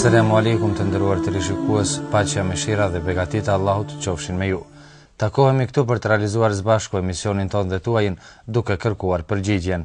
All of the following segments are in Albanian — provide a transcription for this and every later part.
Selamu alaikum të nderuar teleshikues, paqja, mëshira dhe begatitë e Allahut qofshin me ju. Takohemi këtu për të realizuar së bashku emisionin tonë dhe tuajin duke kërkuar përgjigjen.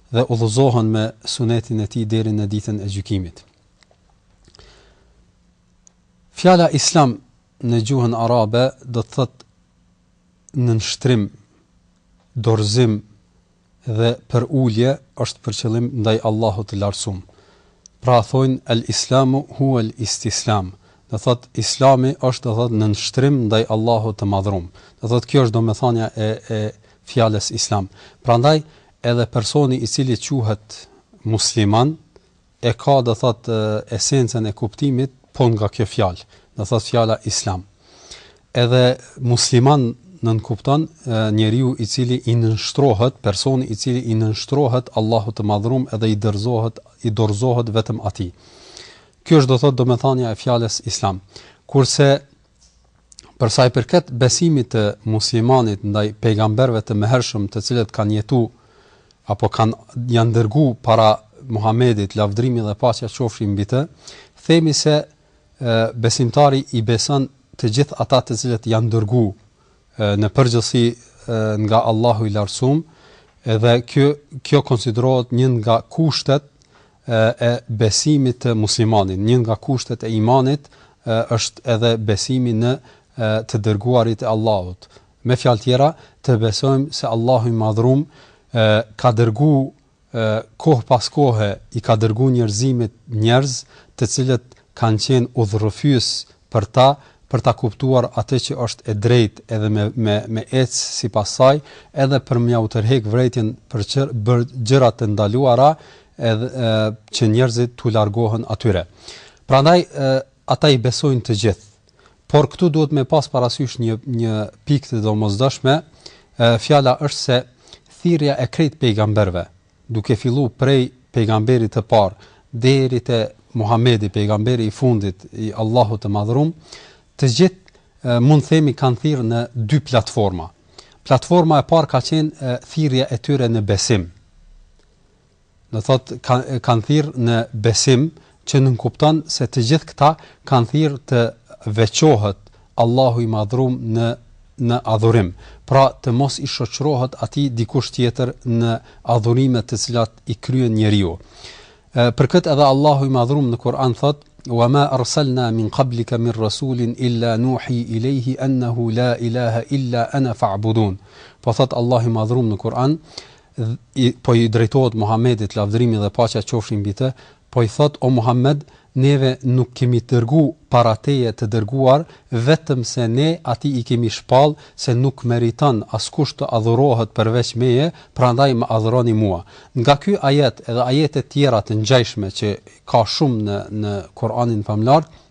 dhe udhëzohen me Sunetin e tij deri në Ditën e Gjykimit. Fjala Islam në gjuhën arabe do të thotë nënshtrim, dorëzim dhe përulje është për qëllim ndaj Allahut të Lartësum. Pra thonë al-Islamu huwa al-istislam. Do thot Islami është do thot nënshtrim ndaj Allahut të Madhrum. Do thot kjo është domethënia e e fjalës Islam. Prandaj Edhe personi i cili quhet musliman e ka do thotë esencën e kuptimit po nga kjo fjalë, do thotë fjala islam. Edhe musliman nënkupton njeriu i cili i nënshtrohet, personi i cili i nënshtrohet Allahut të Madhërumë edhe i dorëzohet, i dorëzohet vetëm Atij. Kjo është do thotë domethënia e fjalës islam. Kurse Për sa i përket besimit të muslimanit ndaj pejgamberëve të mëhershëm të cilët kanë jetu apo kanë janë dërgu para Muhamedit, lavdërimi dhe paqja qofshin mbi të, themi se besimtari i beson të gjithë ata të cilët janë dërgu në përgjithësi nga Allahu i Lartësum, edhe kjo kjo konsiderohet një nga kushtet e besimit të muslimanit, një nga kushtet e imanit është edhe besimi në të dërguarit e Allahut. Me fjalë tjera, të besojmë se Allahu i Madhërum ka dërgu kohë pas kohe i ka dërgu njerëzimit njerëz të cilët kanë qenë udhërrëfyes për ta për ta kuptuar atë që është e drejtë edhe me me me ecë sipas saj edhe për me ua tërhek vërejtjen për gjëra të ndaluara edhe e, që njerëzit t'u largohen atyre prandaj e, ata i besojnë të gjithë Por këtu duhet me pas parasysh një një pikë të domosdoshme, fjala është se thirrja e krejt pejgamberëve, duke fillu prej pejgamberit të parë deri te Muhamedi, pejgamberi i fundit i Allahut të Madhërum, të gjithë mund themi kanë thirrë në dy platforma. Platforma e parë ka qenë thirrja e tyre në besim. Do të thotë ka, kanë thirr në besim që nënkupton se të gjithë këta kanë thirr të veçohet Allahu i madhrum në në adhurim, pra të mos i shoqërohet atij dikush tjetër në adhurime të cilat i kryen njeriu. Për këtë edhe Allahu i madhrum në Kur'an thot: "Wa ma arsalna min qablika min rasulin illa nuhi ilayhi annahu la ilaha illa ana fa'budun." Po thot Allahu i madhrum në Kur'an, po i drejtohet Muhamedit, lavdërimi dhe paqja qofshin mbi të, po i thotë, o Muhamed, neve nuk kemi dërgu para teje të dërguar, vetëm se ne atij i kemi shpall se nuk meriton askush të adhurohet përveç meje, prandaj më adhuroni mua. Nga ky ajet edhe ajete të tjera të ngjajshme që ka shumë në në Kuranin Famëlartë,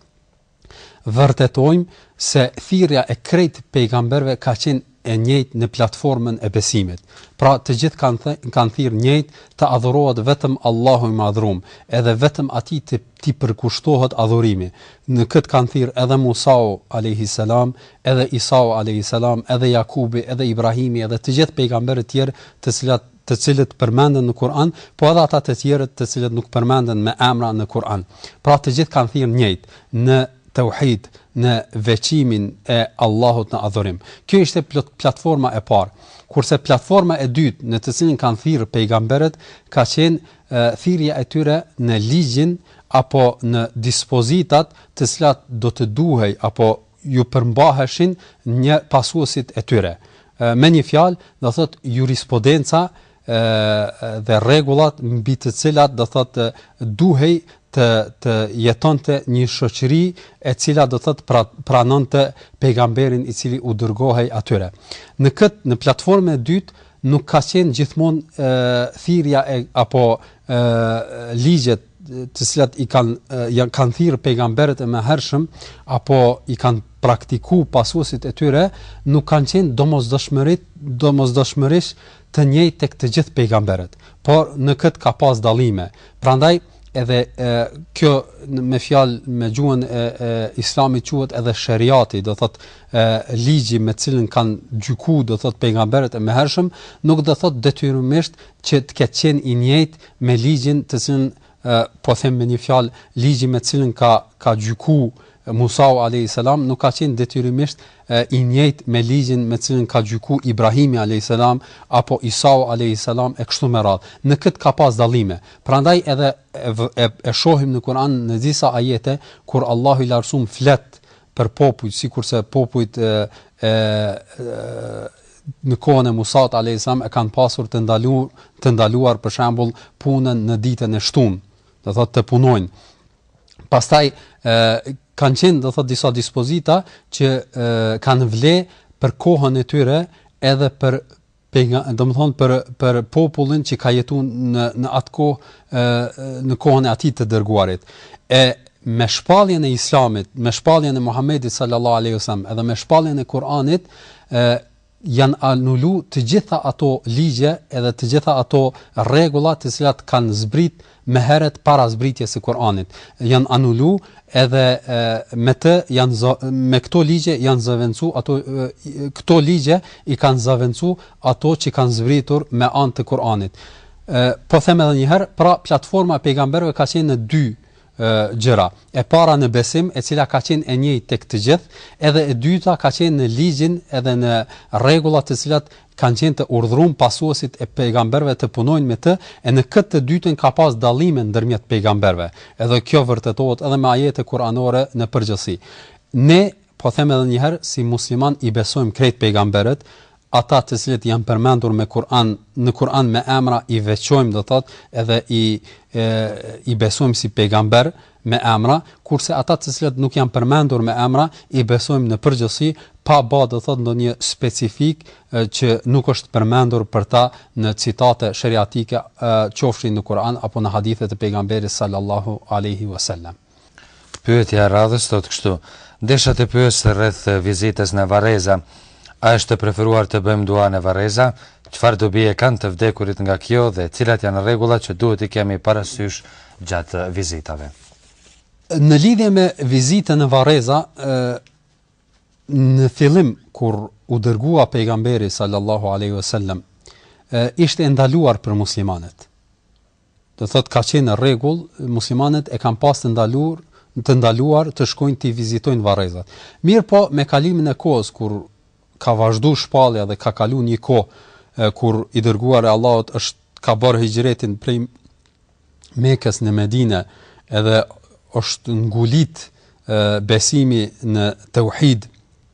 vërtetojmë se thirrja e krejt pejgamberëve ka qenë e njëjtë në platformën e besimit. Pra, të gjithë kanë kanë thirrë njëjtë, të adhurohet vetëm Allahu i Madhrum, edhe vetëm Atij të t'i përkushtohet adhurimi. Në këtë kanë thirrë edhe Musau, alejhi selam, edhe Isau, alejhi selam, edhe Jakubi, edhe Ibrahimi, edhe të gjithë pejgamberët e tjerë, të cilat të cilët përmenden në Kur'an, po edhe ata të tjerët të cilët nuk përmenden me emra në Kur'an. Pra të gjithë kanë thirrë njëjtë, në teuhid, në veçimin e Allahut në adhurim. Kjo ishte platforma e parë. Kurse platforma e dytë në të cilën kanë thirrë pejgamberët ka qenë thirrja e tyre në ligjin apo në dispozitat të cilat do të duhej apo ju përmbaheshin një pasuesit e tyre. Me një fjalë, do thotë jurisprudenca dhe rregullat mbi të cilat do thotë duhej të të jetonte një shoqëri e cila do thotë pra, pranonte pejgamberin i cili u dërgohej atyre. Në këtë në platformën e dytë nuk ka qenë gjithmonë thirrja e apo ë ligjet të cilat i kanë janë kanë thirr pejgamberët e mëhershëm apo i kanë praktiku pasuesit e tyre nuk kanë qenë domosdoshmërit domosdoshmërisht të njëjtë tek të gjithë pejgamberët por në këtë ka pas dallime prandaj edhe e, kjo me fjalë me gjuhën e, e islamit quhet edhe sheriati do thot e, ligji me të cilën kanë gjyku do thot pejgamberët e mëhershëm nuk do thot detyrimisht që të ketë qenë i njëjtë me ligjin të cilin po them me një fjalë ligji me të cilin ka ka gjyku Musau alayhis salam nuk ka qenë detyrimisht i njëjtë me ligjin me të cilin ka gjyku Ibrahimi alayhis salam apo Isau alayhis salam e kështu me radhë në këtë ka pas dallime prandaj edhe e, e, e shohim në Kur'an në disa ajete kur Allahu i lartësum flet për popujt sikurse popujt e e në kohën e Musaut alejhi selam e kanë pasur të ndaluar të ndaluar për shembull punën në ditën e shtunë, do thotë të punojnë. Pastaj ë kanë qenë do thotë disa dispozita që e, kanë vlejt për kohën e tyre edhe për Do me thënë për për popullin që ka jetu në në atë kohë, ë në kohën e atij të dërguarit. E me shpalljen e Islamit, me shpalljen e Muhamedit sallallahu alaihi wasallam, edhe me shpalljen e Kur'anit, ë janë anulu të gjitha ato ligje edhe të gjitha ato rregulla të cilat kanë zbrit më herët para zbritjes së Kur'anit janë anulu edhe me këto ligje i kanë zëvendësu ato që kanë zbritur me anë të Kur'anit po them edhe një herë pra platforma e pejgamberëve ka qenë në dy gjëra. E para në besim, e cila ka qenë e njëjtë tek të gjithë, edhe e dyta ka qenë në ligjin edhe në rregullat të cilat kanë qenë të urdhërum pasuesit e pejgamberëve të punojnë me të e në këtë të dytën ka pas dallime ndërmjet pejgamberëve edhe kjo vërtetohet edhe me ajete kuranore në përgjithësi ne po them edhe një herë si musliman i besojmë krejt pejgamberët ata të cilët janë përmendur me Kur'an në Kur'an me emra i veçojmë do thot edhe i e, i besojmë si pejgamber me emra, kurse ata të cilët nuk janë përmendur me emra i besojmë në përgjithësi, pa ba do thotë ndonjë specifik që nuk është përmendur për ta në citate sheriatike qofshin në Kur'an apo në hadithe të pejgamberit sallallahu alaihi wasallam. Pyetja e radhës thotë kështu: Desha të pyes rreth vizitës në varreza. A është e preferuar të bëjmë dua në varreza? Çfarë dobie kanë të vdekurit nga kjo dhe cilat janë rregullat që duhet t'i kemi parasysh gjatë vizitave? Në lidhje me vizitën në varreza, në fillim kur u dërgua pejgamberi sallallahu alaihi wasallam, ishte e ndaluar për muslimanët. Do thotë ka qenë rregull, muslimanët e kanë pas të ndalur, të ndaluar të shkojnë t'i vizitojnë varrezat. Mirëpo me kalimin e kohës kur ka vazhdu shpallja dhe ka kalu një kohë kur i dërguari i Allahut është ka bërë hixhretin prej Mekës në Medinë edhe është ngulit besimi në teuhid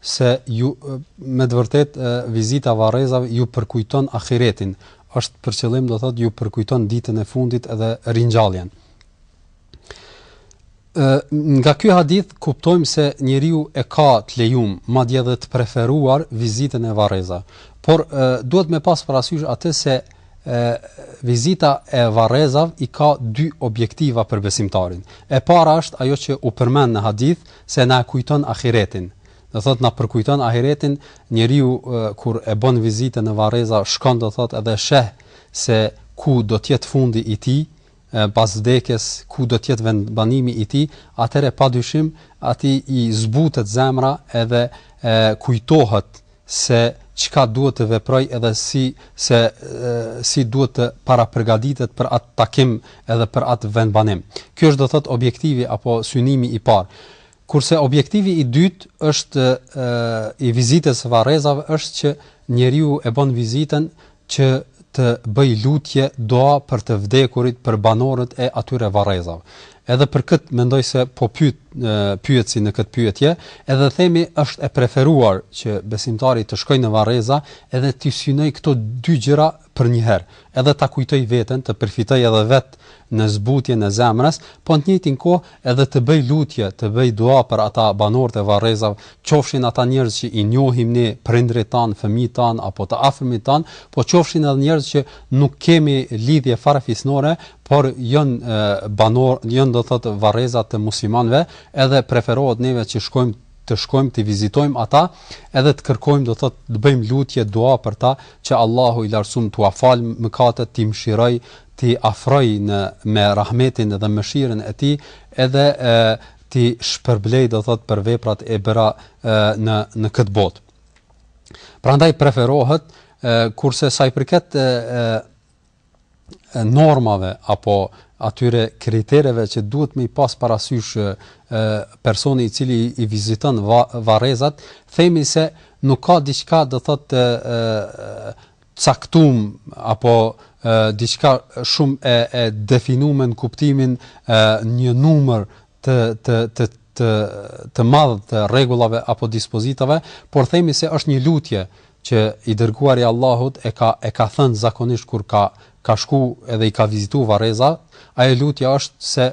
se ju me të vërtet vizita e varrezave ju përkujton ahiretin, është për qëllim do thotë ju përkujton ditën e fundit dhe ringjalljen. Ë nga ky hadith kuptojmë se njeriu e ka të lejum, madje edhe të preferuar vizitën e varrezave. Por e, duhet me pas parasysh atë se vizita e varrezave i ka dy objektiva për besimtarin. E para është ajo që u përmend në hadith se na e kujton ahiretin. Do thotë na përkujton ahiretin, njeriu kur e bën vizitën në varreza shkon do thotë edhe sheh se ku do të jetë fundi i tij, pas vdekjes ku do të jetë vendbanimi i tij, atëherë padyshim atij i zbutet zemra edhe e, kujtohet se çka duhet të veprojë edhe si se e, si duhet të parapërgatitet për atë takim edhe për atë vendbanim. Ky është do thotë objektivi apo synimi i parë. Kurse objektivi i dytë është i vizitës së varrezave është që njeriu e bën vizitën që të bëjë lutje, dua për të vdekurit, për banorët e atyre varrezave. Edhe për këtë mendoj se po pyet pyetësi në këtë pyetje, edhe themi është e preferuar që besimtari të shkojë në varreza edhe t'i synojë këto dy gjëra përnjëherë, edhe ta kujtojë veten, të përfitojë edhe vetë në zbutjen e zemrës, po në të njëjtën kohë edhe të bëjë lutje, të bëjë dua për ata banorët e varrezave, qofshin ata njerëz që i njohim ne, prindërit tanë, fëmijët tanë apo të afërmit tanë, po qofshin edhe njerëz që nuk kemi lidhje farefisnore, por janë banorë, janë do të thotë varreza të muslimanëve, edhe preferohet neve që shkojmë të shkojmë t'i vizitojmë ata, edhe të kërkojmë do të thotë të bëjmë lutje, dua për ta që Allahu i lartësum t'ua falë mëkatet, t'i mëshirojë t'i afrojë në me rahmetin dhe mëshirën e Tij edhe e t'i shpërblejë do thotë për veprat e bëra e në në këtë botë. Prandaj preferohet e kurse sa i përket e, e normave apo atyre kritereve që duhet me i pas parasysh e, personi i cili i viziton va, varrezat, themi se nuk ka diçka do thotë caktum apo diçka shumë e e definume në kuptimin e një numër të të të të të madh të rregullave apo dispozitave, por themi se është një lutje që i dërguari i Allahut e ka e ka thënë zakonisht kur ka ka shku edhe i ka vizitu varreza, ajo lutja është se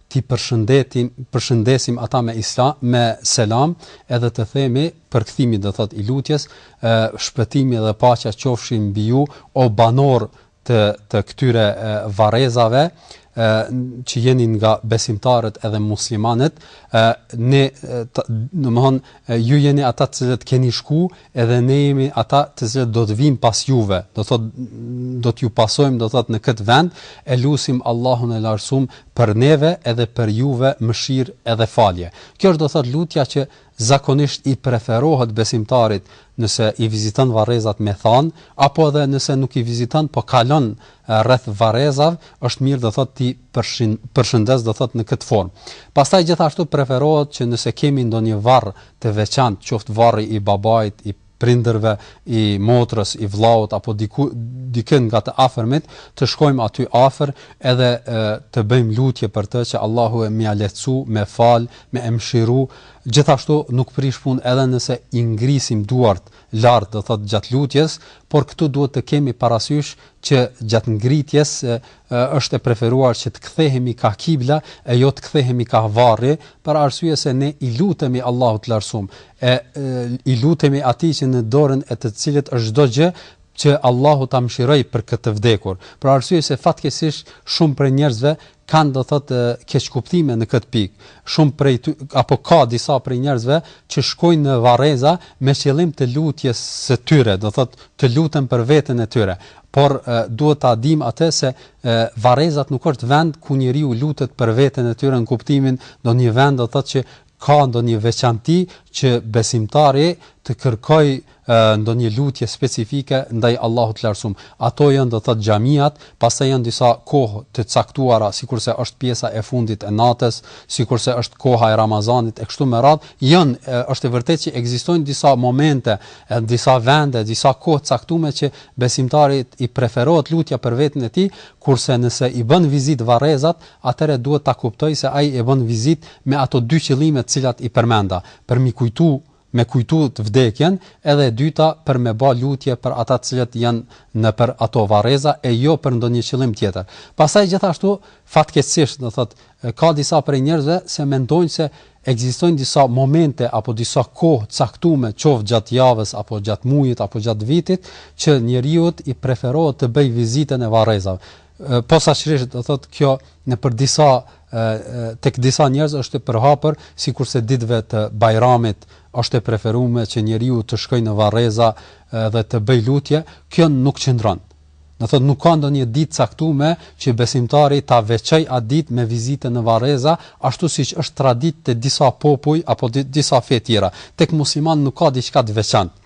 t'i përshëndetim, përshëndesim ata me isla, me selam, edhe të themi, përkthimi do thotë i lutjes, e, shpëtimi dhe paqja qofshin mbi ju, o banorë të, të këtyre e, varrezave, e, që jeni nga besimtarët edhe muslimanët, e, ne, domethënë, ju jeni ata të cilët keni shku, Edhe ne jemi ata të cilët do të vijmë pas juve, do thotë do t'ju pasojmë do thotë në këtë vend, e lusim Allahun e Lartësum për neve edhe për juve mëshirë edhe falje. Kjo është do thotë lutja që zakonisht i preferohet besimtarit nëse i viziton varrezat me than, apo edhe nëse nuk i viziton, po kalon rreth varrezave, është mirë do thotë t'i përshëndes do thotë në këtë formë. Pastaj gjithashtu preferohet që nëse kemi ndonjë varr të veçantë, qoftë varri i babait, i prindërve, i motrës, i vëllaut apo diku dikë nga të afërmit, të shkojmë aty afër edhe e, të bëjmë lutje për të që Allahu e me ia lehtësu, me fal, me e mëshiru, gjithashtu nuk prish punë edhe nëse i ngrisim duart lart, do thotë gjatë lutjes, por këtu duhet të kemi parasysh që gjatë ngritjes është e preferuar që të kthehemi kah kibla e jo të kthehemi kah varri, për arsye se ne i lutemi Allahut të Lartësum, e i lutemi Atij që në dorën e të Cilit është çdo gjë, që Allahu ta mëshirojë për këtë të vdekur. Për arsye se fatkeqësisht shumë prej njerëzve kanë do thotë keqkuptime në këtë pikë. Shumë prej ty, apo ka disa prej njerëzve që shkojnë në varreza me qëllim të lutjes së tyre, do thotë të luten për veten e tyre. por duhet ta dimë atë se varrezat nuk është vend ku njeriu lutet për veten e tyre në kuptimin ndonjë vend do thotë që ka ndonjë veçanti që besimtari të kërkojë ndonjë lutje specifike ndaj Allahut të Lartësum. Ato janë do thot xhamiat, pastaj janë disa kohë të caktuara, sikurse është pjesa e fundit e natës, sikurse është koha e Ramazanit e kështu me radh, janë është e vërtetë që ekzistojnë disa momente, disa vende, disa kohë të caktume që Besimtarit i preferohet lutja për veten e tij, kurse nëse i bën vizitë varrezat, atëherë duhet ta kuptojë se ai e bën vizitë me ato dy qëllime të cilat i përmenda, për m'i kujtu, me kujtu vdekjen, edhe e dyta për me ba lutje për ata të cilët janë nëpër ato varreza e jo për ndonjë qëllim tjetër. Pastaj gjithashtu, fatkeqësisht, do thotë, ka disa prej njerëzve se mendojnë se Ekzistojnë disa momente apo disa kohë t'caktume qoftë gjatë javës apo gjatë mujit apo gjatë vitit që njeriut i preferohet të bëjë vizitën e varrezave. Posaçërisht do thotë kjo nëpër disa tek disa njerëz është e përhapur sikurse ditëve të Bajramit është e preferume që njeriu të shkojë në varreza dhe të bëjë lutje, kjo nuk qëndron. Do thotë nuk ka ndonjë ditë t'caktume që besimtari ta veçojë atë ditë me vizitën në varreza, ashtu siç është traditë te disa popuj apo disa fe tjera. Tek muslimanët nuk ka diçka të veçantë.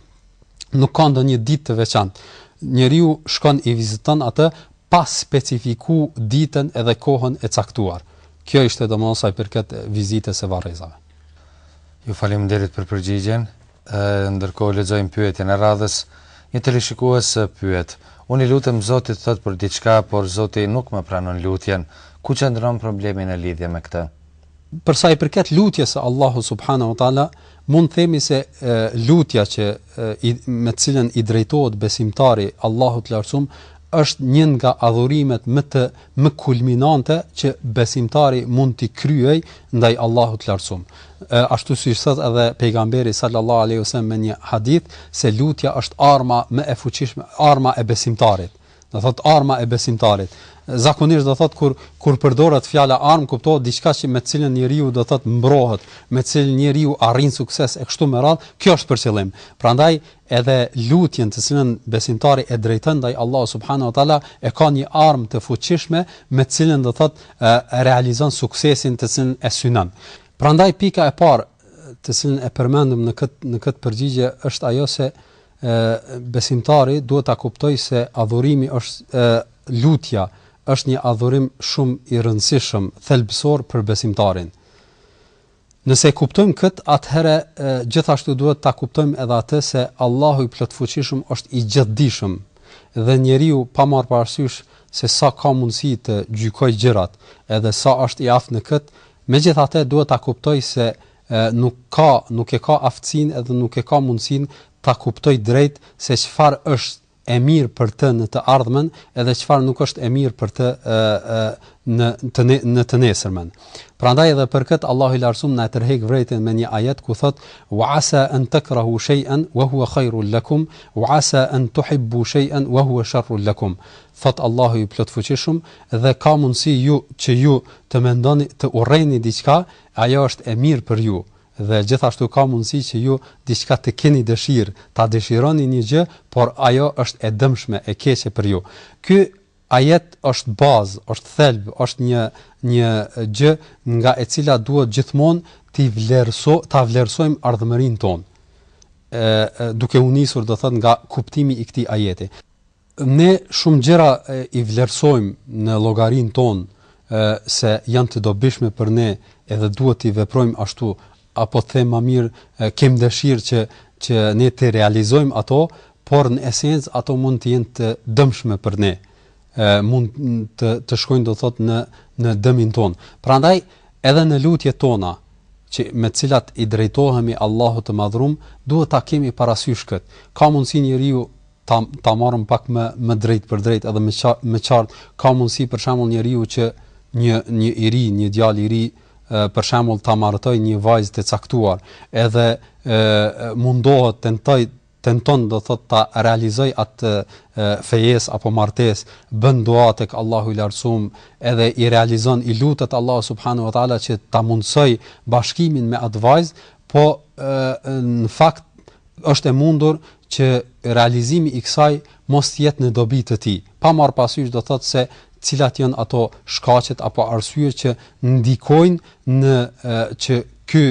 Nuk ka ndonjë ditë të veçantë. Njeriu shkon i viziton atë pa specifiku ditën edhe kohën e caktuar. Kjo ishte domethënë sa i përket vizitës së varrezave. Faleminderit për përgjigjen. Ndërkohë lexojmë pyetjen e radhës. Një teleshikues pyet, Unë i lutem Zotit thotë për diçka, por Zoti nuk më pranon lutjen. Ku qëndron problemi në lidhje me këtë? Për sa i përket lutjes së Allahut subhanahu wa taala, mund të themi se lutja që me të cilën i drejtohet besimtari Allahut të Lartësum është një nga adhurimet më të më kulminante që besimtari mund t'i kryejë ndaj Allahut të Lartësuar. Ashtu siç thotë edhe pejgamberi sallallahu alaihi wasallam në një hadith se lutja është arma më e fuqishme, arma e besimtarit. Do thotë arma e besimtarit. Zakonisht do thotë kur kur përdoret fjala armë kuptohet diçka që me të cilën njeriu do thotë mbrohet, me të cilën njeriu arrin sukses e kështu me radhë, kjo është për qëllim. Prandaj Edhe lutjen të cilën besimtari e drejton ndaj Allahut subhanahu wa taala e ka një armë të fuqishme me të cilën do thotë e realizon suksesin të cilën e synon. Prandaj pika e parë të cilën e përmendëm në këtë në këtë përgjigje është ajo se e besimtari duhet ta kuptojë se adhurimi është e lutja është një adhurim shumë i rëndësishëm, thelbësor për besimtarin. Nëse e kuptojmë këtë, atëherë gjithashtu duhet ta kuptojmë edhe atë se Allahu i Plotfuqishëm është i Gjithëdijshëm dhe njeriu pa marrë parasysh se sa ka mundësi të gjykojë gjërat, edhe sa është i aftë në këtë, megjithatë duhet ta kuptojë se nuk ka, nuk e ka aftësinë edhe nuk e ka mundësinë ta kuptojë drejt se çfarë është e mirë për të në të ardhmen edhe çfarë nuk është e mirë për të në të ne, në të nesërmen. Prandaj edhe për këtë Allahu i Lartësuar na e tërheq vërejtën me një ajet ku thotë: "Wa asa an takrahu shay'an wa huwa khairun lakum, wa asa an tuhibbu shay'an wa huwa sharrun lakum." Thotë Allahu i plotfuqishëm dhe ka mundësi ju që ju të mendoni të urreni diçka, ajo është e mirë për ju Dhe gjithashtu ka mundësi që ju diçka të keni dëshirë, ta dëshironi një gjë, por ajo është e dëmshme, e keqe për ju. Ky Ajet është bazë, është thelb, është një një gjë nga e cila duhet gjithmonë t'i vlerëso, ta vlerësojmë ardhmërinë tonë. Ë duke u nisur do thotë nga kuptimi i këtij ajeti. Ne shumë gjëra i vlerësojmë në llogarinë tonë se janë të dobishme për ne edhe duhet t'i veprojmë ashtu apo të them ma mirë kem dëshirë që që ne të realizojmë ato, por në esencë ato mund të jenë të dëmshme për ne. ë mund të të shkojnë do thotë në në dëmin tonë. Prandaj edhe në lutjet tona që me të cilat i drejtohemi Allahut të Madhrum, duhet ta kemi parasysh kët. Ka mundësi njeriu ta ta marrëm pak më më drejtpërdrejt edhe më më qartë ka mundësi për shembull njeriu që një një i ri një djalë i ri për shembull ta martoj një vajzë të caktuar edhe ë mundohet tenton tenton do thot ta realizoj atë fejes apo martes bën dua tek Allahu i Lartsum edhe i realizon i lutet Allahu subhanahu wa taala që ta mundësoj bashkimin me atë vajzë po në fakt është e mundur që realizimi i kësaj mos të jetë në dobi të tij, pa marrë parasysh do të thotë se cilat janë ato shkaqet apo arsyet që ndikojnë në që ky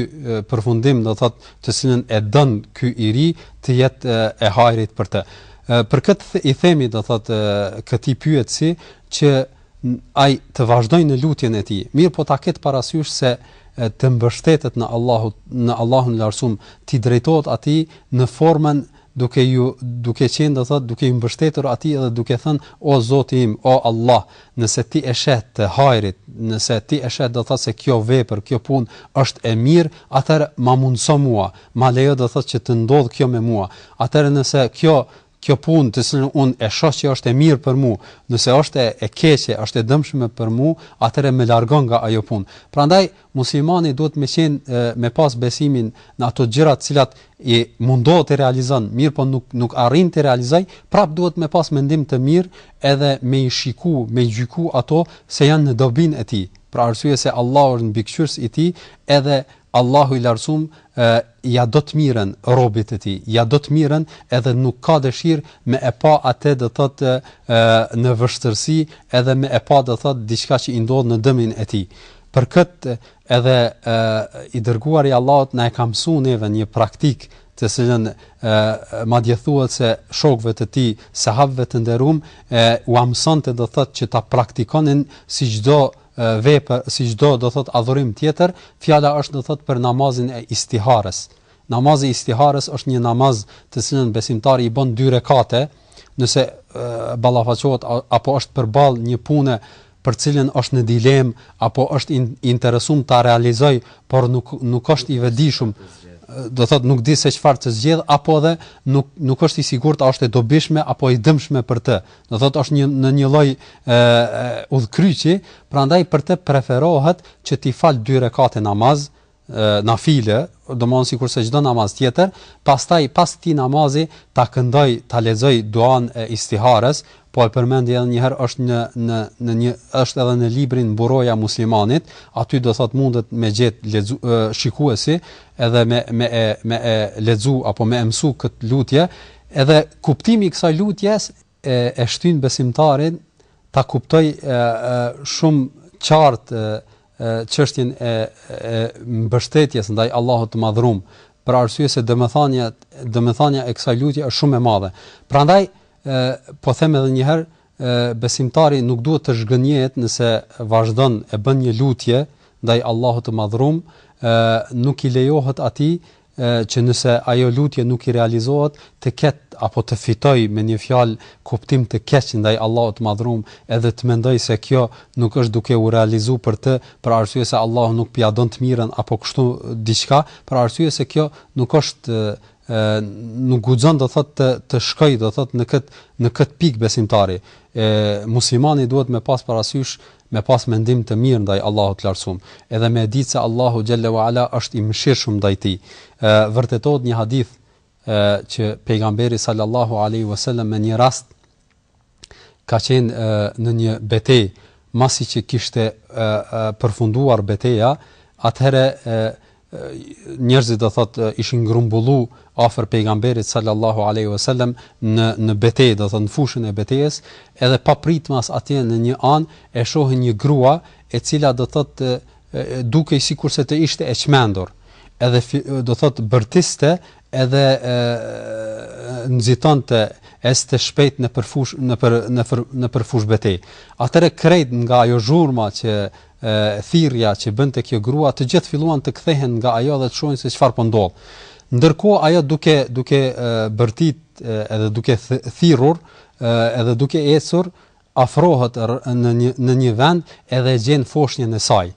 përfundim do të thotë të cilën e don ky i ri të jetë e hajrit për të. Për këtë i themi do të thotë këtij pyetësi që ai të vazhdojë në lutjen e tij, mirëpo ta ketë parasysh se të mbështetet në Allahu, në Allahun e Lartësuar, t'i drejtohet atij në formën duke ju duke qenë do thot duke iu mbështetur atij dhe duke thënë o Zoti im, o Allah, nëse ti e sheh të hajrit, nëse ti e sheh do thot se kjo vepër, kjo punë është e mirë, atëherë ma mundëso mua, ma lejo do thot që të ndodh kjo me mua. Atëherë nëse kjo Kjo punë të cilën unë e shoh që është e mirë për mua, nëse është e keqe, është e dëmshme për mua, atëherë më largo nga ajo punë. Prandaj muslimani duhet me qenë me pas besimin në ato gjëra të cilat ai mundohet t'i realizon, mirëpo nuk nuk arrin t'i realizoj, prap duhet me pas mendim të mirë edhe me i shiku, me i gjyku ato se janë në dobinë e tij. Për arsye se Allahu është mbikëqyrës i tij, edhe Allahu i Lartësum ia do të mirën robit të Tij, ia do të mirën edhe nuk ka dëshirë me e pa atë do të thotë në vështirësi edhe me e pa do të thotë diçka që i ndodh në dëmin e tij. Për këtë edhe i Dërguari i Allahut na e ka mësuar neve një praktikë të cilën madje thuhet se shokëve të tij, sahabëve të nderum, ua mësonte do të thotë që ta praktikonin si çdo vepër si çdo do thot adhurim tjetër fjala është do thot për namazin e istihares namazi i istihares është një namaz të cilën besimtari i bën dy rekate nëse ballafaqohet apo është përball një pune për cilën është në dilem apo është in, interesum ta realizoj por nuk nuk është i vëdijshëm do thot nuk di se çfarë të zgjedh apo edhe nuk nuk është i sigurt a është e dobishme apo e dëmshme për të do thot është në në një lloj udhkryqi, prandaj për të preferohet që t'i fal dy rekate namaz nafile, domon sikurse çdo namaz tjetër, pastaj pas këtij namazi ta këndoj, ta lexoj duan e istihares, po e përmendi edhe një herë është në në në një është edhe në librin Mburoja e muslimanit, aty do thot mundet me e gjet lexu shikuesi edhe me me e me e lexu apo me e mësu kët lutje, Edhe kuptimi i kësaj lutjes e e shtyn besimtarin ta kuptoj shumë qartë çështjen e e mbështetjes ndaj Allahut të Madhërum, për arsye se domethënia e kësaj lutje është shumë e madhe. Prandaj po them edhe një herë besimtari nuk duhet të zhgënjehet nëse vazhdon e bën një lutje ndaj Allahut të Madhërum, nuk i lejohet atij që nëse ajo lutje nuk i realizohet, të ketë apo të fitojë me një fjalë kuptim të keq ndaj Allahut të Madhërum edhe të mendojë se kjo nuk është duke u realizu për të, për arsye se Allahu nuk po ia don të mirën apo kështu diçka, për arsye se kjo nuk është nuk guxon do thotë të të shkoj do thotë në kët në kët pik besimtari e muslimani duhet me pas parasysh me pas mendim të mirë ndaj Allahut të Lartësum, edhe me e ditë se Allahu xhelle ue ala është i mëshirshëm ndaj tij. Vërtetohet një hadith që pejgamberi sallallahu alejhi ve sellem me një rast ka qenë në një betejë, masi që kishte përfunduar beteja, atëherë njerëzit do thot ishin grumbullu afër pejgamberit sallallahu alaihi wasallam në në betejë do thot në fushën e betejës edhe papritmas atje në një anë e shohin një grua e cila do thot dukej sikurse të ishte e çmendur edhe do thot bërtiste edhe nxitonte ecte shpejt nëpër fushë nëpër nëpër nëpër fushëbetejë atëherë krejt nga ajo zhurma që e, thirrja që bënte kjo grua, të gjithë filluan të kthehen nga ajo dhe të shohin se çfarë po ndodh. Ndërkohë ajo duke duke bërtit edhe duke thirrur, edhe duke ecur, afrohet në një në një vend edhe gjen foshnjën e saj.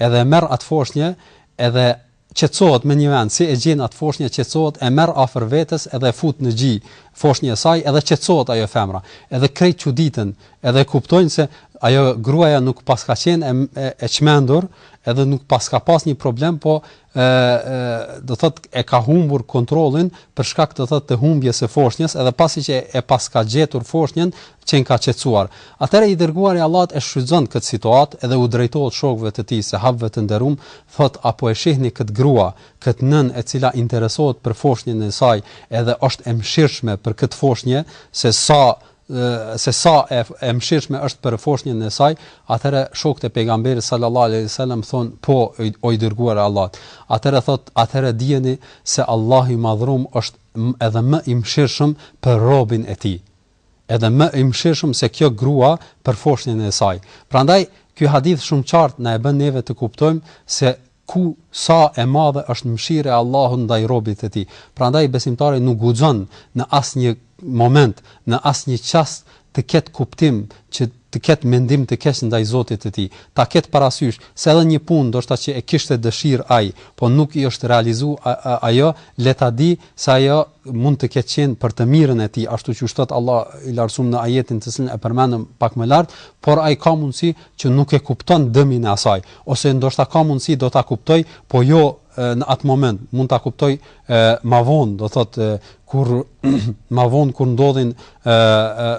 Edhe merr atë foshnjë, edhe qetësohet me një vend si e gjen atë foshnjë qetësohet e merr afër vetes edhe e fut në gji foshnjën e saj edhe qetësohet ajo femra edhe krejt çuditen edhe e kuptojnë se ajo gruaja nuk paska qenë e e e çmendur edhe nuk paska pas një problem po e e do thot e ka humbur kontrollin për shkak do thot të humbjes së foshnjës edhe pasi që e paska gjetur foshnjën qenka qetësuar. Atëherë i Dërguari i Allahut e shfrytëzon këtë situatë edhe u drejtohet shokëve të tij, sehabëve të nderum, thotë, A po e shihni këtë grua, këtë nënë e cila interesohet për foshnjën e saj edhe është e mëshirshme për këtë foshnje, se sa, se sa e, e mëshirshme është për foshnjën e saj, atëherë shokët e Pejgamberit sallallahu alejhi ve sellem thonë, Po, o i Dërguari i Allahut. Atëherë thotë, Atëherë dijeni se Allahu i Madhërum është edhe më i mëshirshëm për robin e Tij. edhe më i mëshirshëm se kjo grua për foshnjën e saj. Prandaj, ky hadith shumë qartë na e bën neve të kuptojmë se ku sa e madhe është mëshira e Allahut ndaj robit të tij. Prandaj besimtari nuk guxon në asnjë moment, në asnjë çast të ketë kuptim që të ketë mendim të keq ndaj Zotit të tij, ta ketë parasysh se edhe një punë ndoshta që e kishte dëshirë ai, po nuk i është realizu ajo, le ta di se ajo mund të ketë qenë për të mirën e tij, ashtu qysh thotë Allahu i Lartësum në ajetin të cilin e përmendëm pak më lart, por ai ka mundësi që nuk e kupton dëmin e asaj, ose ndoshta ka mundësi do ta kuptojë, po jo në atë moment mund ta kuptoj ma vonë do thot kur ma vonë kur ndodhin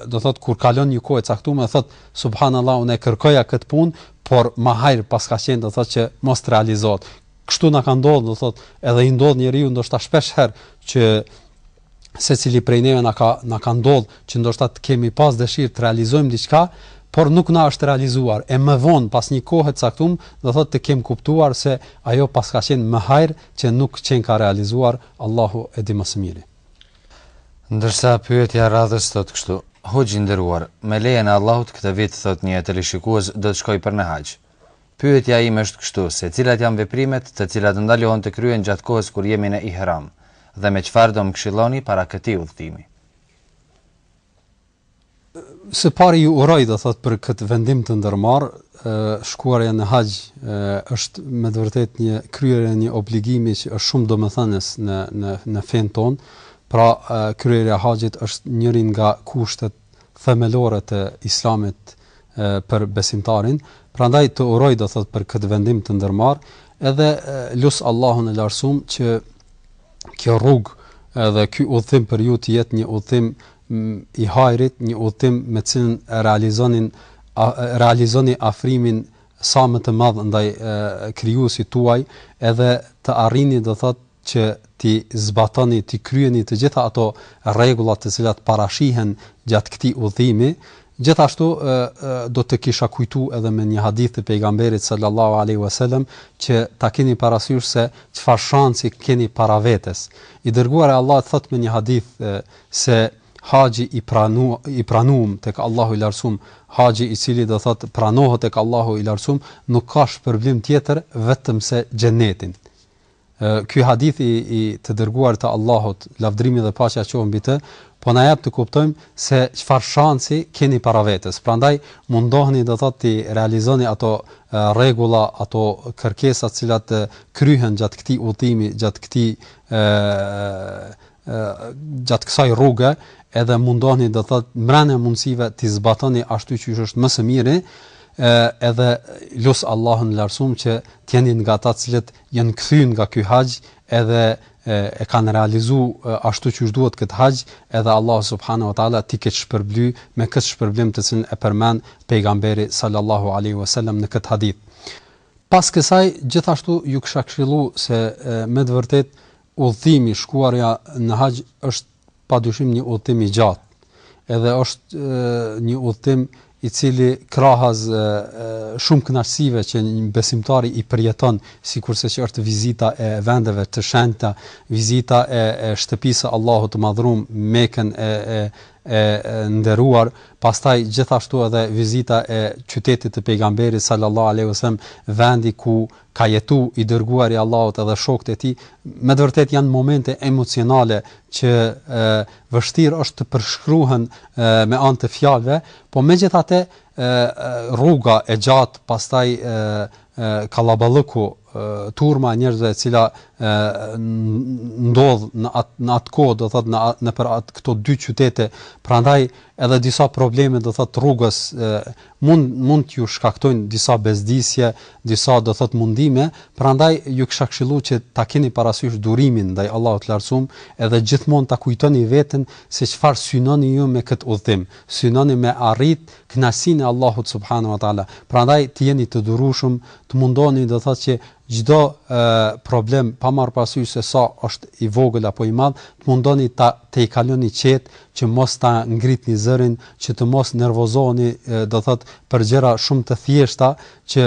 do thot kur kalon një kohë e caktume thot subhanallah un e kërkoja kët punë por ma hajr paska qenë do thot që mos të realizohet kështu na ka ndodh do thot edhe i ndodh njeriut ndoshta shpesh herë që secili prej neve na ka na ka ndodh që ndoshta të kemi pas dëshirë të realizojmë diçka, por nuk na është realizuar, e më vonë pas një kohe të caktume, do thotë të kem kuptuar se ajo paska qenë më hajër që nuk qenka realizuar, Allahu e di më së miri. Ndërsa pyetja e radhës thotë kështu, Hoxhë i nderuar, me lejen e Allahut këtë vit thotë një teleshikues do të shkoj për në haxh. Pyetja ime është kështu, se cilat janë veprimet, të cilat ndalohen të kryhen gjatë kohës kur jemi në Ihram, dhe me çfarë do më këshilloni para këtij udhëtimi? Së pari ju uroj, do thotë, për këtë vendim të ndërmarrë, shkuarja në haxh është me të vërtetë një kryerje një obligimi që është shumë domethënës në në në fenë tonë. Pra kryerja e haxhit është njëri nga kushtet themelore të Islamit për besimtarin, prandaj të uroj do thot për këtë vendim të ndërmarr, edhe lus Allahun e Lartësum që kjo rrugë edhe ky udhtim për ju të jetë një udhtim i hajrit, një udhtim me të cilin realizoni a, realizoni afrimin sa më të madh ndaj krijuesit tuaj, edhe të arrini do thot që t'i zbatoni, t'i kryeni të gjitha ato rregulla të cilat parashihen gjatë këtij udhëtimi, gjithashtu do të kisha kujtu edhe me një hadith të pejgamberit sallallahu alaihi wasallam që ta keni parasysh se çfarë shansi keni para vetes. I dërguari i Allahut thot me një hadith se haxhi i pranu i pranum tek Allahu i lartsum, haxhi i cili do thot pranohet tek Allahu i lartsum, nuk ka shpërblim tjetër vetëm se xhenetin. Ky hadith i i të Dërguarit të Allahut, lavdërimi dhe paqja qoftë mbi të, po na jep të kuptojmë se çfarë shansi keni para vetes. Prandaj mundohuni do të thotë t'i realizoni ato rregulla, ato kërkesa të cilat kryhen gjatë këtij udhëtimi, gjatë këtij ë gjatë kësaj rruge, edhe mundohuni do të thotë mbrena mundësive t'i zbatoni ashtu siç është më së miri, edhe lus Allahun e Lartësuar që të jeni nga ata të cilët janë kthy nga ky haxh edhe e kanë realizu ashtu qysh duhet këtë haxh edhe Allahu subhanahu wa ta'ala t'i ketë shpërbly me këtë shpërblim të cilin e përmend pejgamberi sallallahu alejhi wa sallam në këtë hadith pas kësaj gjithashtu ju kisha këshillu se me të vërtetë udhëtimi shkuarja në haxh është padyshim një udhëtim i gjatë, edhe është një udhëtim i cili krahas shumë kënaqësive që një besimtar i përjeton, sikurse që është vizita e vendeve të shenjta, vizita e, e shtëpisë së Allahut të Madhrum, Mekën e, e e nderuar, pastaj gjithashtu edhe vizita e qytetit të pejgamberit sallallahu alaihi wasallam, vendi ku ka jetu i dërguari i Allahut edhe shokët e tij, me të vërtetë janë momente emocionale që vështirë është të përshkruhen me anë të fjalëve, po megjithatë rruga e gjatë, pastaj kallaballëku, turma e njerëzve e cila ndodh në atë në atë kohë, do thotë në nëpër atë këto dy qytete, prandaj edhe disa probleme do thotë rrugës mund mund t'ju shkaktojnë disa bezdisje, disa do thotë mundime, prandaj ju kisha këshillu që ta keni parasysh durimin ndaj Allahut të Lartësum edhe gjithmonë ta kujtoni veten se çfarë synoni ju me këtë udhëtim, synoni me arrit kënaqësinë e Allahut subhanahu wa taala, prandaj të jeni të durueshëm, të mundoni do thotë që çdo problem pa marrë parasysh se sa është i vogël apo i madh, të mundoni ta tejkaloni qetë, që mos ta ngritni zërin, që të mos nervozoheni, do thotë për gjëra shumë të thjeshta që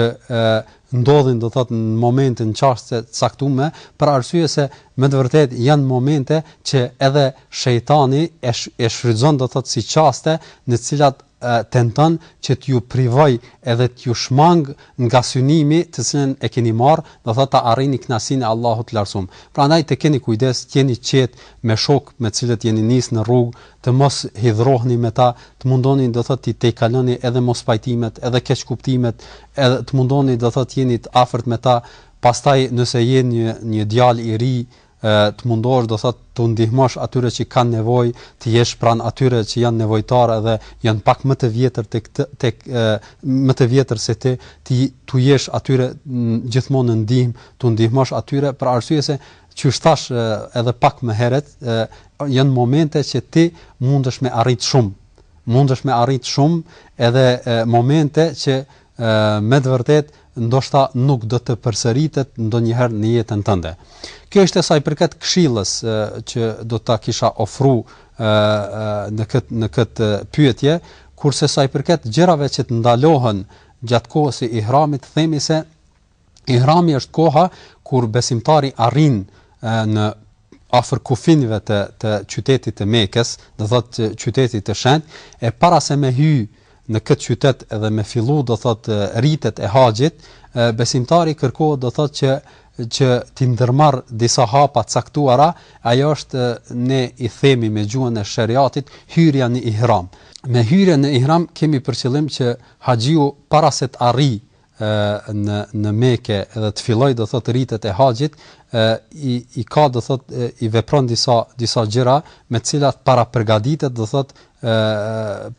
ndodhin do thotë në momente në çaste të caktume, për arsye se me të vërtetë janë momente që edhe shejtani e shfrytëzon do thotë si çaste në të cilat tenton që t'ju privojë edhe t'ju shmangë nga synimi të cilin e keni marrë, do thotë ta arrini kënaqësinë e Allahut të Lartësuar. Prandaj të keni kujdes, të jeni qetë me shokët me të cilët jeni nisë në rrugë, të mos hidhroheni me ta, të mundoni do thotë t'i tejkaloni edhe mospajtimet, edhe keqkuptimet, edhe të mundoni do thotë të jeni të afërt me ta, pastaj nëse jeni një një djalë i ri, të mundohesh do thot tu ndihmosh atyre që kanë nevojë të jesh pranë atyre që janë nevojtarë edhe janë pak më të vjetër tek tek më të vjetër se ti ti tu jesh atyre gjithmonë në ndihmë tu ndihmosh atyre për arsye se qysh thash edhe pak më herët janë momente që ti mundesh me arrit shumë mundesh me arrit shumë edhe momente që me të vërtetë ndoshta nuk do të përsëritet ndonjëherë në jetën tënde. Kjo ishte sa i përket këshillës që do ta kisha ofru në këtë në këtë pyetje, kurse sa i përket gjërave që të ndalohen gjatë kohës së ihramit, themi se Ihrami është koha kur besimtari arrin në afër kufinjve të të qytetit të Mekës, do thotë qytetit të shenjtë, e para se me hy në këtë qytet edhe me fillu do thotë ritet e haxhit, besimtari kërkohet do thotë që që ti ndërmarr disa hapa të caktuara, ajo është ne i themi me gjuhën e sheriatit hyrja në ihram. Me hyrjen në ihram kemi për qëllim që haxhiu para se të arrijë në në Mekë edhe të fillojë do thotë ritet e haxhit e, i i ka do thotë i vepron disa disa gjëra me të cilat para përgatitet do thotë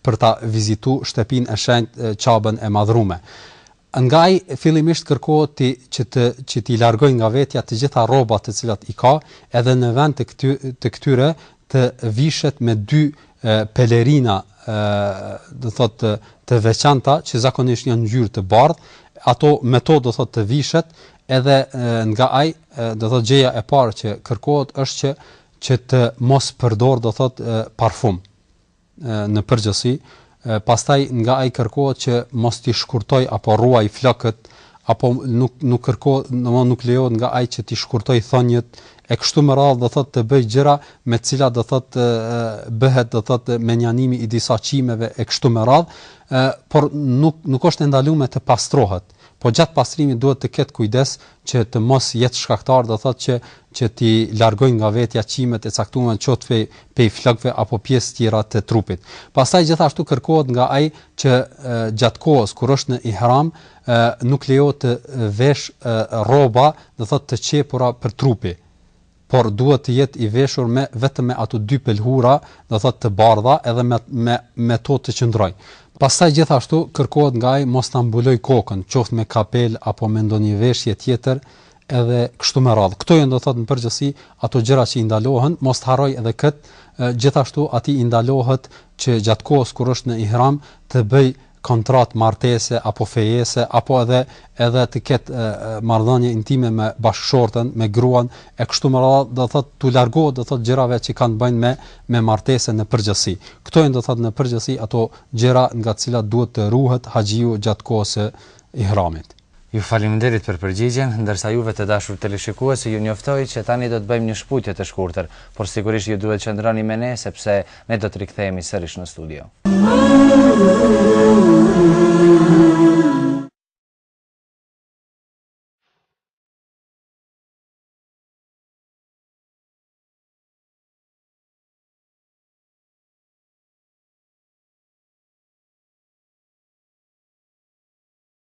për ta vizitu shtëpinë e shenjtë Qaben e madhrume. Nga ai fillimisht kërkohet ti që të që ti largoj nga vetja të gjitha rrobat të cilat i ka, edhe në vend të këty, të këtyre të vishet me dy pelerina do thot të veçanta që zakonisht janë ngjyrë të bardhë, ato me to do thot të vishet edhe nga ai do thot gjëja e parë që kërkohet është që që të mos përdor do thot parfum. në përgjithësi, pastaj nga ai kërkohet që mos t'i shkurtojë apo rruajë flokët, apo nuk nuk kërkohet, domthonë nuk lejohet nga ai që t'i shkurtojë thonjët e kështu me radhë, do thotë të bëjë gjëra me të cilat do thotë bëhet do thotë menjanimi i disa qimeve e kështu me radhë, por nuk nuk është e ndalume të pastrohet. Po gjatë pastrimit duhet të ketë kujdes që të mos jetë shkaktar, do thotë që që ti largojë nga vetja qimet e caktuara qoftë pej pej flokëve apo pjesë tjera të trupit. Pastaj gjithashtu kërkohet nga ai që gjatë kohës kur është në ihram nuk lejohet të vesh rroba, do thotë të qepura për trupi. por duhet të jetë i veshur me vetëm me ato dy pëlhura, do thotë të bardha edhe me me me to të qëndrojë. Pastaj gjithashtu kërkohet nga ai mos ta mbulojë kokën, qoftë me kapelë apo me ndonjë veshje tjetër edhe kështu me radhë. Këto janë do thotë në përgjithësi ato gjëra që i ndalohen, mos të harroj edhe këtë, gjithashtu atij i ndalohet që gjatë kohës kur është në ihram të bëjë kontratë martese apo fejese apo edhe edhe të ketë marrëdhënie intime me bashkëshorten, me gruan e kështu me radhë, do thotë t'u largohet do thotë gjërave që kanë të bëjnë me me martesën në përgjithësi. Këto janë do thotë në përgjithësi ato gjëra nga të cilat duhet të ruhet haxhiu gjatë kohës së ihramit. Ju faleminderit për përgjigjen, ndërsa juve të dashur teleshikues ju njoftoj që tani do të bëjmë një shkëputje të shkurtër, por sigurisht ju duhet qëndroni me ne sepse ne do të rikthehemi sërish në studio.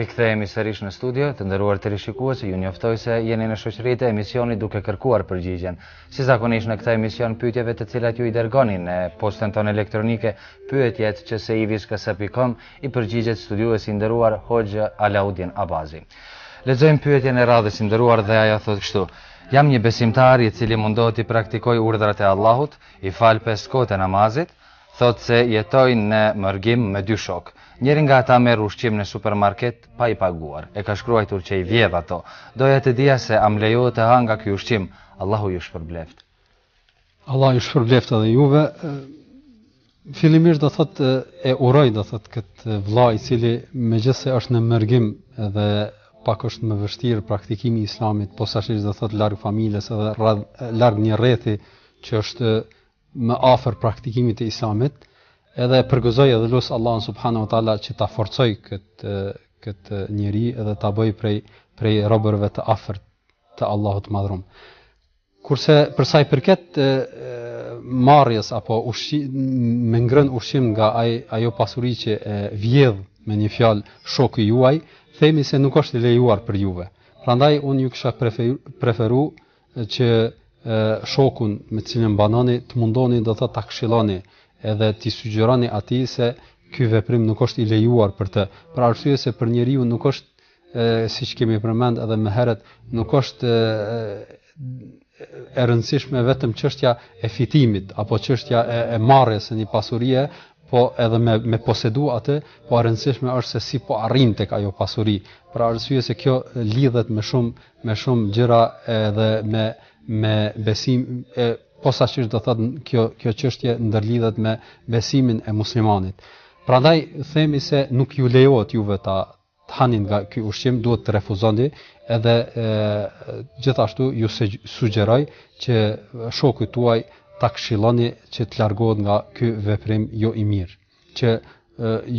Rikthehemi sërish në studio, të nderuar teleshikues, ju njoftoj se jeni në shoqëri të emisionit duke kërkuar përgjigjen. Si zakonisht në këtë emision pyetjeve të cilat ju i dërgoni në postën tonë elektronike pyetjet@iviskasë.com i përgjigjet studiuesi i nderuar Hoxhë Alaudin Abazi. Lexojmë pyetjen e radhës i nderuar dhe ajo thotë kështu: Jam një besimtar i cili mundohet t'i praktikojë urdhrat e Allahut, I fal pesë kohët e namazit, thotë se jetojnë në mërgim me dy shokë. Njëri nga ata merr ushqim në supermarket pa i paguar. E ka shkruar që i vjedh ato. Doja të dija se a më lejohet të ha nga ky ushqim. Allahu ju shpërbleftë. Allah ju shpërbleftë edhe juve. Fillimisht do thot e uroj do thot kët vëlla i cili megjithëse është në mërgim edhe pak është më vështirë praktikimi i islamit, posaçërisht do thot larg familjes edhe rad, larg një rrethi që është më afër praktikimit të Islamit, edhe e përgëzoj edhe lus Allahun subhanahu wa taala që ta forcojë këtë këtë njeri edhe ta bëjë prej prej robërve të afërt të Allahut të madhërum. Kurse për sa i përket marrjes apo ushqi me ngrën ushqim nga ai ajo pasuri që e vjedh me një fjalë shoku juaj, themi se nuk është e lejuar për juve. Prandaj unë ju kisha preferu, preferu që shokun me të cilin banoni të mundoheni do thotë ta këshilloni edhe t'i sugjeroni atij se ky veprim nuk është i lejuar për të. Për arsye se për njeriun nuk është e, siç kemi përmend edhe më herët, nuk është e, e rëndësishme vetëm çështja e fitimit apo çështja e, e marrjes së një pasurie, po edhe me me posedu atë, po e rëndësishme është se si po arrin tek ajo pasuri, për arsye se kjo lidhet me shumë me shumë gjëra edhe me me besim e posaçisht do thotë kjo kjo çështje ndërlidhet me besimin e muslimanit. Prandaj themi se nuk ju lejohet juve ta të hani nga ky ushqim, duhet të refuzoni edhe e, gjithashtu ju sugjeroj që shokut tuaj ta këshilloni që të largohet nga ky veprim jo i mirë. që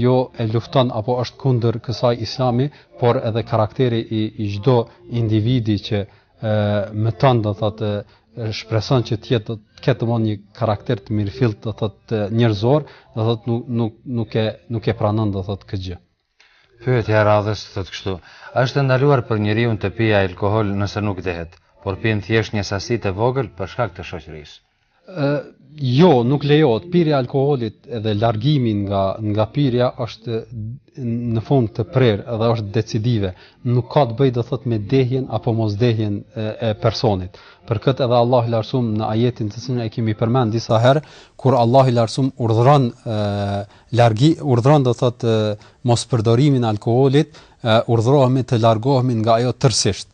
jo e lufton apo është kundër kësaj islami, por edhe karakteri i, i çdo individi që e, mëton, do thotë, shpreson që të jetë të ketë një karakter të mirëfilltë do thot njerëzor do thot nuk nuk nuk e nuk e pranon do thot këtë gjë Pyetja e radhës thotë kështu, A është e ndaluar për njeriun të pijë alkohol nëse nuk dehet, por pin thjesht një sasi të vogël për shkak të shoqërisë? Ë, Jo, nuk lejohet. Pirja e alkoholit dhe largimi nga nga pirja është në formë të prerë dhe është decisive. Nuk ka të bëjë do thotë me dehjen apo mosdehjen e, e personit. Për këtë edhe Allahu i Lartësuar në ajetin të cilin e kemi përmend disa herë, kur Allahu i Lartësuar urdhëron Largi, urdhëron do të thotë mos përdorimin e alkoolit, urdhërohemi të largohemi nga ajo tërësisht,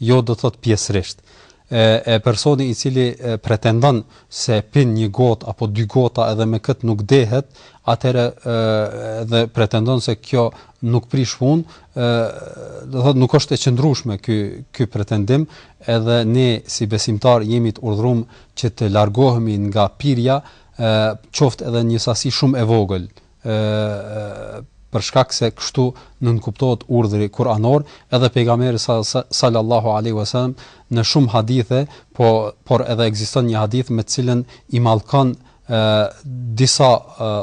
jo do të thotë pjesërisht. E, e personi i cili pretendon se pin një gotë apo dy gota edhe me këtë nuk dehet, atëherë dhe pretendon se kjo nuk prish punë, ë do thotë nuk është e qëndrueshme ky ky pretendim, edhe ne si besimtar jemi të urdhërum që të largohemi nga pirja, qoftë edhe një sasi shumë e vogël, për shkak se kështu nënkuptohet urdhri kuranor, edhe pejgamberi sallallahu alaihi wasallam në shumë hadithe, po por edhe ekziston një hadith me të cilën i mallkon ë disa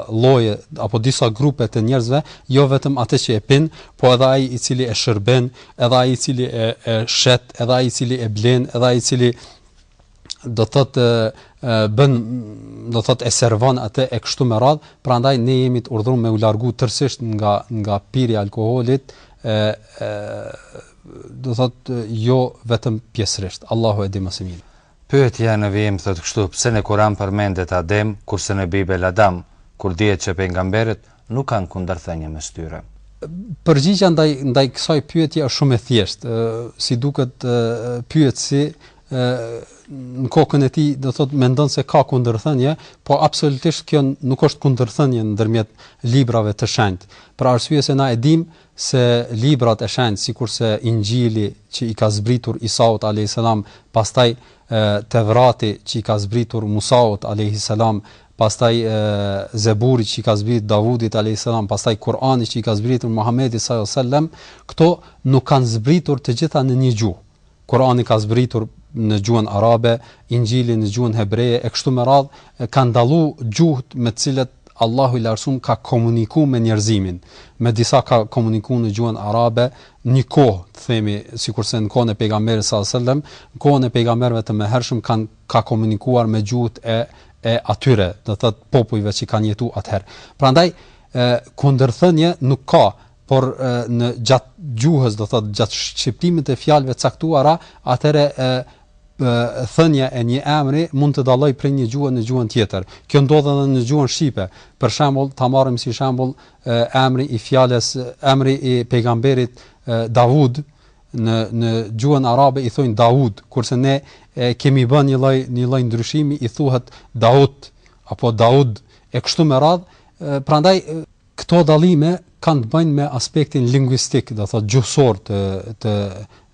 lloje apo disa grupe të njerëzve, jo vetëm atë që e pin, po edhe ai i cili e shërben, edhe ai i cili e e shet, edhe ai i cili e blen, edhe ai i cili do thot bën do thot e servon atë e kështu me radhë, prandaj ne jemi të urdhërum me u largu tërësisht nga nga pirja e alkoolit, ë ë do thot jo vetëm pjesërisht. Allahu e di më së miri. Pyetja në vijim thot kështu, pse në Kur'an përmendet Adem, kurse në Bibël Adam, kur dihet që pejgamberët nuk kanë kundërthënie mes tyre? Përgjigja ndaj ndaj kësaj pyetje është shumë e thjeshtë. Si duket pyetësi në kokën e tij, do thotë mendon se ka kundërthënie, po absolutisht kjo nuk është kundërthënie ndërmjet librave të shenjtë. Për arsye se na e dimë se librat e shenjtë, sikurse Injili që i ka zbritur Isaut alayhis salam, pastaj Tevrati që i ka zbritur Musaut alayhis salam, pastaj Zeburi që i ka zbritur Davudit alayhis salam, pastaj Kurani që i ka zbritur Muhamedit sallallahu alaihi wasallam, këto nuk kanë zbritur të gjitha në një gjuhë Kurani ka zbritur në gjuhën arabe, Injili në gjuhën hebreje e kështu me radhë, kanë dallu gjuhët me të cilat Allahu i Lartësuar ka komunikuar me njerëzimin. Me disa ka komunikuar në gjuhën arabe, një kohë, të themi, sikurse në kohën e pejgamberit sallallahu alajhi wasallam, në kohën e pejgamberëve të mëhershëm kanë ka komunikuar me gjuhët e e atyre, do të thotë popujve që kanë jetuar atëherë. Prandaj, ë kundërthënie nuk ka por në gjat gjuhës do thot gjat shqiptimit të fjalëve të caktuara atëherë thënia e një emri mund të dalloj prej një gjuhë në gjuhën tjetër. Kjo ndodh edhe në gjuhën shqipe. Për shembull, ta marrim si shembull emri i fjalës, emri i pejgamberit Davud në në gjuhën arabe i thonë Daud, kurse ne e kemi bën një lloj një lloj ndryshimi i thuhet Daut apo Daud e kështu me radh, prandaj Këto dallime kanë të bëjnë me aspektin linguistik, do të thotë gjuhësor të të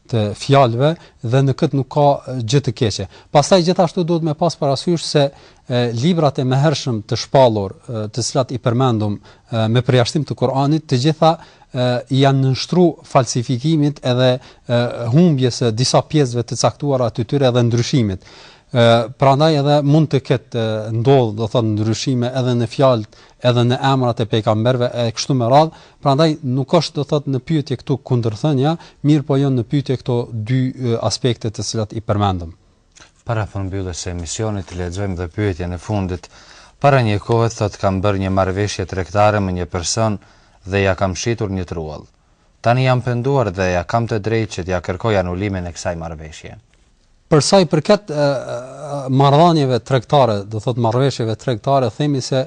të fjalëve dhe në këtë nuk ka gjë të keqe. Pastaj gjithashtu duhet me pas parasysh se librat e mëhershëm të shpallur, të cilat i përmendum me përjashtim të Kur'anit, të gjitha i janë nënshtru falsifikimit edhe humbjes së disa pjesëve të caktuara të tyre dhe ndryshimit. Ë prandaj edhe mund të ketë ndodh, do thotë ndryshime edhe në fjalët edhe në emrat e pejgamberëve e kështu me radhë, prandaj nuk është do thotë në pyetje këtu kundërthënia, mirëpo janë në pyetje këto dy aspekte të cilat i përmendëm. Para përmbylljes së emisionit lexojmë dhe pyetjen e fundit, Para një kohe thotë kam bërë një marrëveshje tregtare me një person dhe ia kam shitur një truall. Tani jam penduar dhe a kam të drejtë që t'ia kërkoj anulimin e kësaj marrëveshje. Për sa i përket marrëdhënieve tregtare, do thotë marrëveshjeve tregtare, themi se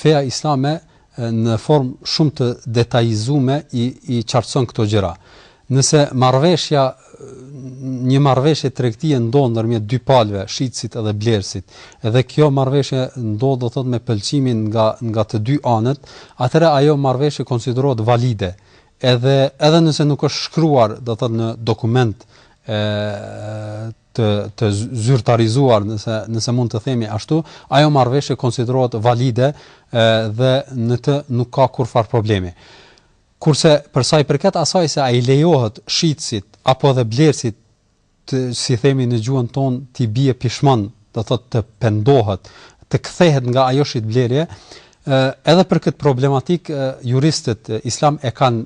feja islame në formë shumë të detajizuar i i qartëson këto gjëra. Nëse marrëveshja një marrëveshje tregtie ndodh ndërmjet dy palëve, shitësit edhe blerësit, dhe kjo marrëveshje ndodh do thotë me pëlqimin nga nga të dy anët, atëherë ajo marrëveshje konsiderohet valide. Edhe edhe nëse nuk është shkruar, do thotë në dokument e të të zyrtarizuar, nëse nëse mund të themi ashtu, ajo marrëveshje konsiderohet valide e, dhe në të nuk ka kurrfarë problemi. Kurse për sa i përket asaj se a i lejohet shitësit apo dhe blerësit të, si themi në gjuhën tonë, t'i bie pishman, do thotë të pendohet, të kthehet nga ajo shitblerje, edhe për këtë problematikë juristët islam e kanë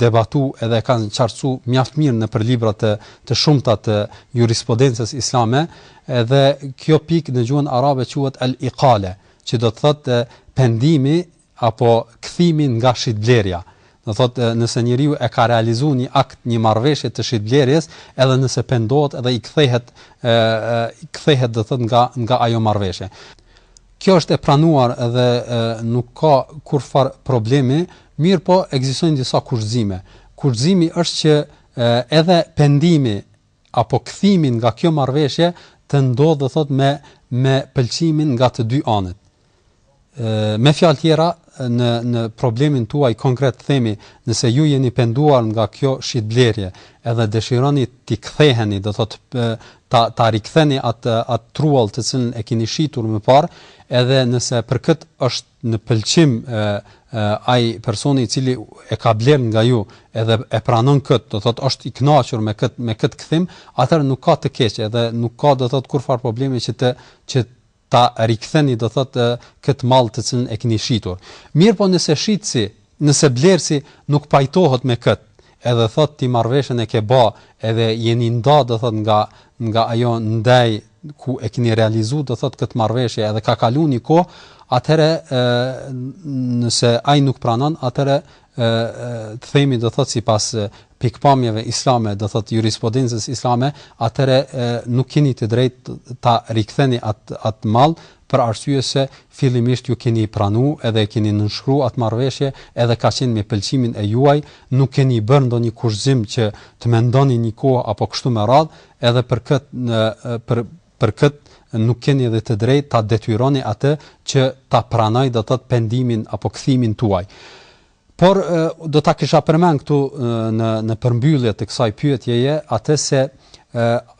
debatu edhe e kanë qartësu mjaft mirë nëpër libra të, të shumta të jurisprudencës islame, edhe kjo pikë në gjuhën arabe quhet el-ikale, që do të thotë pendimi apo kthimi nga shitblerja, do të thotë nëse njeriu e ka realizu një akt, një marrëveshje të shitblerjes, edhe nëse pendohet edhe i kthehet i kthehet do të thotë nga nga ajo marrëveshje. Kjo është e pranuar dhe nuk ka kurrfarë problemi, mirëpo ekzistojnë disa kushtëzime. Kushtëzimi është që edhe pendimi apo kthimi nga kjo marrëveshje të ndodhë do të thotë me me pëlqimin nga të dy anët. me fjalë tjera në në problemin tuaj konkret themi nëse ju jeni penduar nga kjo shitblerje edhe dëshironi t'i ktheheni do thot ta ta riktheni atë atë truall të cilën e keni shitur më parë edhe nëse për kët është në pëlqim ai personi i cili e ka bler nga ju edhe e pranon kët do thot është i kënaqur me kët me kët kthim atëherë nuk ka të keq edhe nuk ka do thot kurfar problemi që të që ta riktheni do thotë këtë mall të cilin e keni shitur. Mirëpo nëse shitësi, nëse blerësi nuk pajtohet me kët, edhe thotë ti marrëveshjen e ke ba edhe jeni nda do thotë nga nga ajo ndejë ku e keni realizu do thotë kët marrëveshje edhe ka kalu një kohë, atëherë nëse ai nuk pranon, atëherë të themi do thotë sipas pikëpamjeve islame, do thotë jurisprudencës islame, atëherë nuk keni të drejtë ta riktheni atë atë mall për arsye se fillimisht ju keni pranu edhe e keni nënshkru atë marrëveshje edhe ka qenë me pëlqimin e juaj, nuk keni bërë ndonjë kushtëzim që të mendoni një kohë apo kështu me radhë edhe për këtë në për Për këtë nuk keni edhe të drejtë ta detyroni atë që ta pranojë, do të thotë, pendimin apo kthimin tuaj. Por do ta kisha përmend këtu në në përmbyllje të kësaj pyetjeje atë se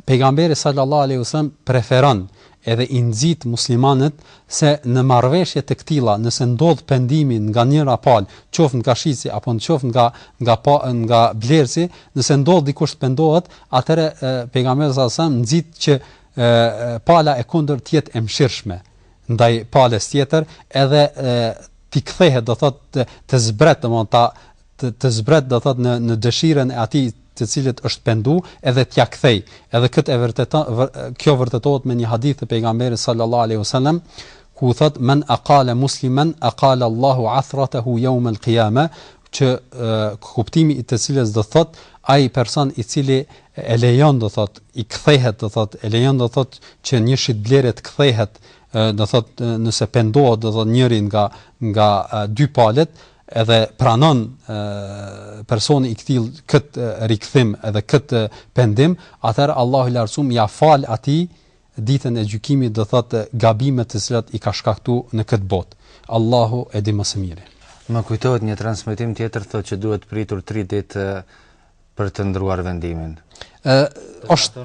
pejgamberi sallallahu alaihi wasallam preferon edhe i nxit muslimanët se në marrëveshje të këtilla, nëse ndodh pendimi nga njëra palë, qoftë nga shitësi apo qoftë nga nga pa, nga blerësi, nëse ndodh dikush të pendohet, Atëherë pejgamberi sallallahu alajhi wasallam nxit që e, pala e kundër të jetë e mëshirshme ndaj palës tjetër, edhe e, t'i kthehet do thot të, të zbret domthon ta të, të zbret do thot në në dëshirën e atij të cilit është pendu edhe t'ia kthejë. Edhe këtë e vërteton vër, kjo vërtetohet me një hadith të pejgamberit sallallahu alaihi wasallam ku thot men aqala musliman aqala Allahu athratahu yawm al-qiyamah që kuptimi i të cilës do thot ai person i cili e lejon do thot i kthehet do thot e lejon do thot që një shitblerje të kthehet do thot nëse pendohet do thot njëri nga nga dy palët edhe pranon e, personi i këtill kët rikthim edhe kët pendim atëherë Allahu i larsum ja fal atij ditën e gjykimit do thotë gabimet të cilat i ka shkaktu në këtë botë Allahu e di më së miri. Më kujtohet një transmetim tjetër thotë që duhet pritur tri ditë për të ndrruar vendimin. Ë është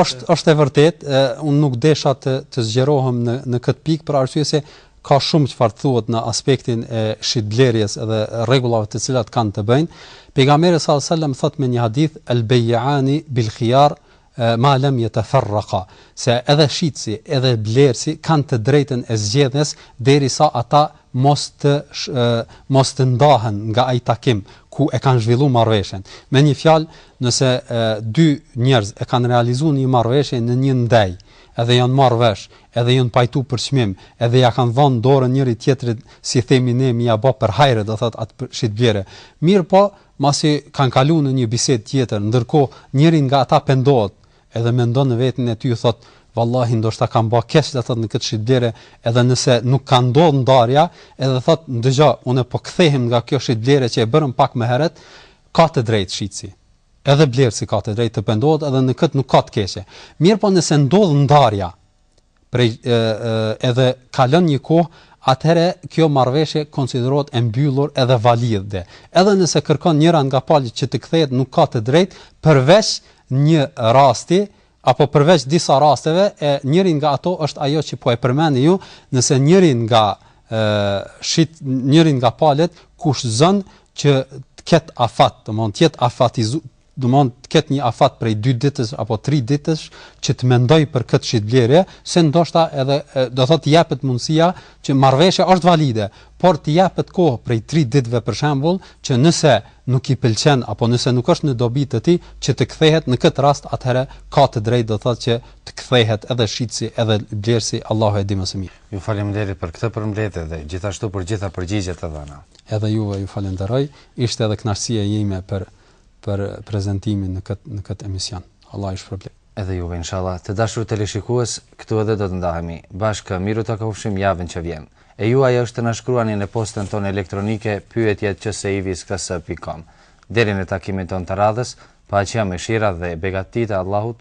është është e vërtetë, ë unë nuk desha të të zgjerohem në në këtë pikë për arsye se ka shumë çfarë thuhet në aspektin e shitblerjes dhe rregullave të cilat kanë të bëjnë. Pejgamberi sallallahu alajhi wasallam thotë me një hadith al-bay'ani bil khiyar ma lem jeteferraqa, se edhe shitësi edhe blerësi kanë të drejtën e zgjedhjes deri sa ata mos të mos të ndahen nga ai takim ku e kanë zhvillu marrëveshjen. Me një fjalë, nëse dy njerëz e kanë realizu një marrëveshje në një ndej, edhe janë marrë vesh, edhe janë pajtu për çmim, edhe ja kanë dhënë dorën njëri tjetrit, si themi ne, mi ja bë për hajr, do thotë atë shitblerje. Mirëpo, Masi kanë kalu në një bisedë tjetër, ndërkohë njëri nga ata pendohet edhe mendon në veten e tij thotë, Vallahi ndoshta kam ba keq në këtë shitblerje edhe nëse nuk ka ndodhë ndarja, edhe thotë, ndëgjo, unë po kthehem nga kjo shitblerje që e bërëm pak më herët, ka të drejtë shitësi. Edhe blerësi ka të drejtë të pendohet edhe në këtë nuk ka të keqe. Mirëpo nëse ndodh ndarja, prej edhe kalon një kohë, atëherë kjo marrëveshje konsiderohet e mbyllur edhe valide. Edhe nëse kërkon njëra nga palët që të kthehet, nuk ka të drejtë përveç një rasti apo përveç disa rasteve, e njëri nga ato është ajo që po e përmendni ju, nëse njëri nga ë shit njëri nga palët kushtëzon që të ketë afat, domthonë të jetë afatizu, Domethënë të ketë një afat prej dy ditësh apo tri ditësh që të mendojë për këtë shitblerje, se ndoshta edhe do thotë t'i jepet mundësia që marrëveshja është valide, por t'i jepet kohë prej tri ditëve për shembull që nëse nuk i pëlqen apo nëse nuk është në dobi të tij që të kthehet në këtë rast atëherë ka të drejtë do thotë që të kthehet edhe shitësi edhe blerësi Allahu e di më së miri. Ju faleminderit për këtë përmbledhje dhe gjithashtu për gjitha përgjigjet e dhëna. Edhe juve ju falenderoj, ishte edhe kënaqësia ime për për prezantimin në këtë në këtë emision. Allah ju shpërbleft. Edhe juve inshallah. Të dashur teleshikues, këtu edhe do të ndahemi bashkë. Mirë u takofshim javën që vjen. E juaja është të na shkruani në postën tonë elektronike pyetjet@csivis.ks.com. Deri në takimin tonë të radhës, paqja, mëshira dhe begatitë e Allahut